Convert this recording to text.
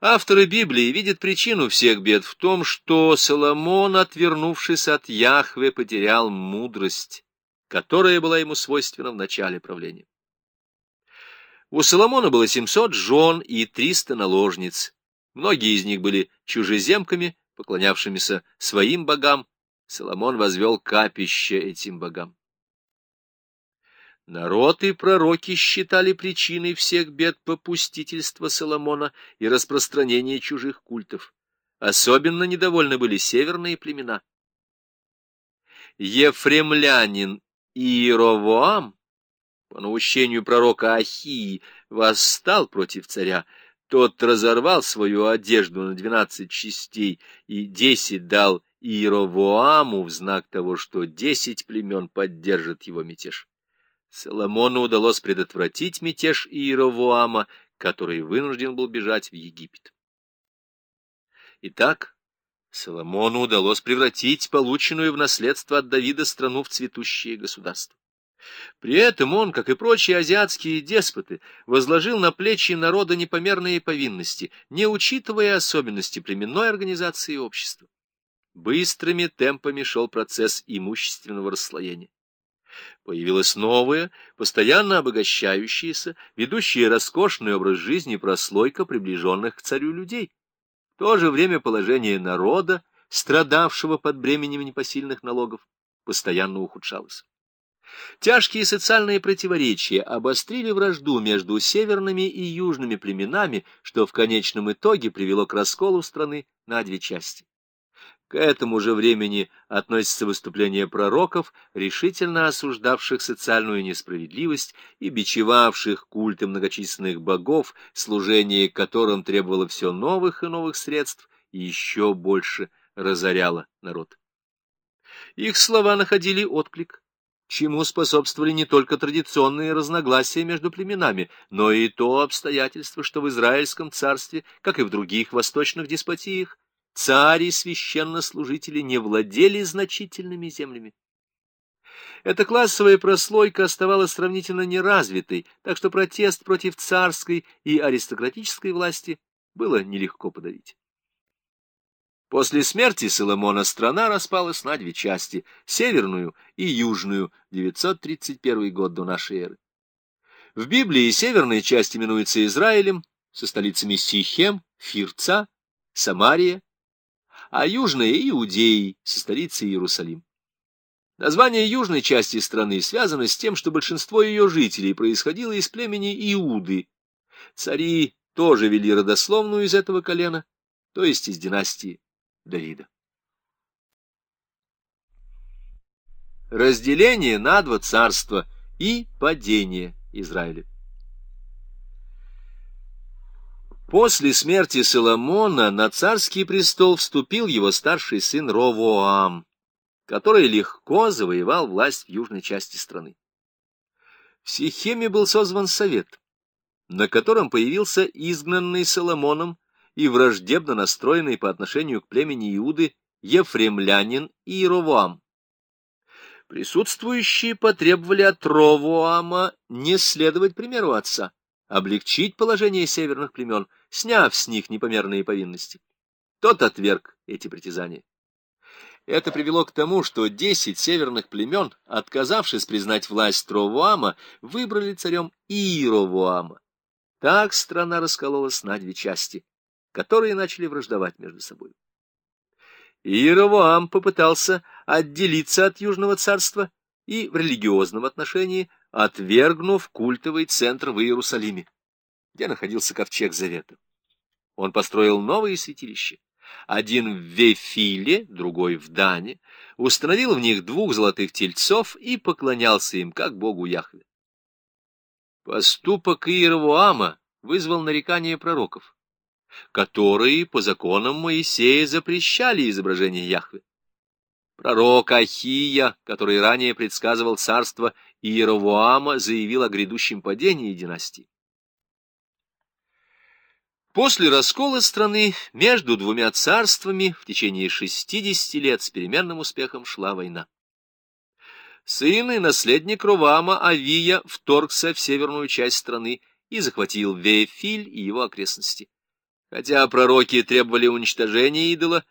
Авторы Библии видят причину всех бед в том, что Соломон, отвернувшись от Яхве, потерял мудрость, которая была ему свойственна в начале правления. У Соломона было 700 жен и 300 наложниц. Многие из них были чужеземками, поклонявшимися своим богам. Соломон возвел капище этим богам. Народ и пророки считали причиной всех бед попустительства Соломона и распространения чужих культов. Особенно недовольны были северные племена. Ефремлянин Иеровоам, по наущению пророка Ахии, восстал против царя. Тот разорвал свою одежду на двенадцать частей и десять дал Иеровоаму в знак того, что десять племен поддержат его мятеж. Соломону удалось предотвратить мятеж Иеровоама, который вынужден был бежать в Египет. Итак, Соломону удалось превратить полученную в наследство от Давида страну в цветущее государство. При этом он, как и прочие азиатские деспоты, возложил на плечи народа непомерные повинности, не учитывая особенности племенной организации общества. Быстрыми темпами шел процесс имущественного расслоения. Появилась новая, постоянно обогащающаяся, ведущая роскошный образ жизни прослойка приближенных к царю людей. В то же время положение народа, страдавшего под бременем непосильных налогов, постоянно ухудшалось. Тяжкие социальные противоречия обострили вражду между северными и южными племенами, что в конечном итоге привело к расколу страны на две части. К этому же времени относятся выступления пророков, решительно осуждавших социальную несправедливость и бичевавших культы многочисленных богов, служение которым требовало все новых и новых средств и еще больше разоряло народ. Их слова находили отклик, чему способствовали не только традиционные разногласия между племенами, но и то обстоятельство, что в Израильском царстве, как и в других восточных деспотиях, цари и священнослужители не владели значительными землями. Эта классовая прослойка оставалась сравнительно неразвитой, так что протест против царской и аристократической власти было нелегко подавить. После смерти Соломона страна распалась на две части — северную и южную, 931 год до нашей эры. В Библии северная часть именуется Израилем, со столицами Сихем, Фирца, Самария а южная — Иудеей, со столицей Иерусалим. Название южной части страны связано с тем, что большинство ее жителей происходило из племени Иуды. Цари тоже вели родословную из этого колена, то есть из династии Давида. Разделение на два царства и падение Израиля. После смерти Соломона на царский престол вступил его старший сын Ровоам, который легко завоевал власть в южной части страны. В Сихеме был созван совет, на котором появился изгнанный Соломоном и враждебно настроенный по отношению к племени Иуды Ефремлянин и Ровоам. Присутствующие потребовали от Ровоама не следовать примеру отца, облегчить положение северных племен, сняв с них непомерные повинности. Тот отверг эти притязания. Это привело к тому, что десять северных племен, отказавшись признать власть Ровуама, выбрали царем Иеровуама. Так страна раскололась на две части, которые начали враждовать между собой. Иеровоам попытался отделиться от Южного царства и в религиозном отношении, отвергнув культовый центр в Иерусалиме где находился ковчег Завета. Он построил новые святилища. Один в Вефиле, другой в Дане, установил в них двух золотых тельцов и поклонялся им, как богу Яхве. Поступок Иеровоама вызвал нарекания пророков, которые по законам Моисея запрещали изображение Яхве. Пророк Ахия, который ранее предсказывал царство Иеровоама, заявил о грядущем падении династии. После раскола страны между двумя царствами в течение 60 лет с переменным успехом шла война. Сын и наследник Рувама Авия вторгся в северную часть страны и захватил Веефиль и его окрестности. Хотя пророки требовали уничтожения идола,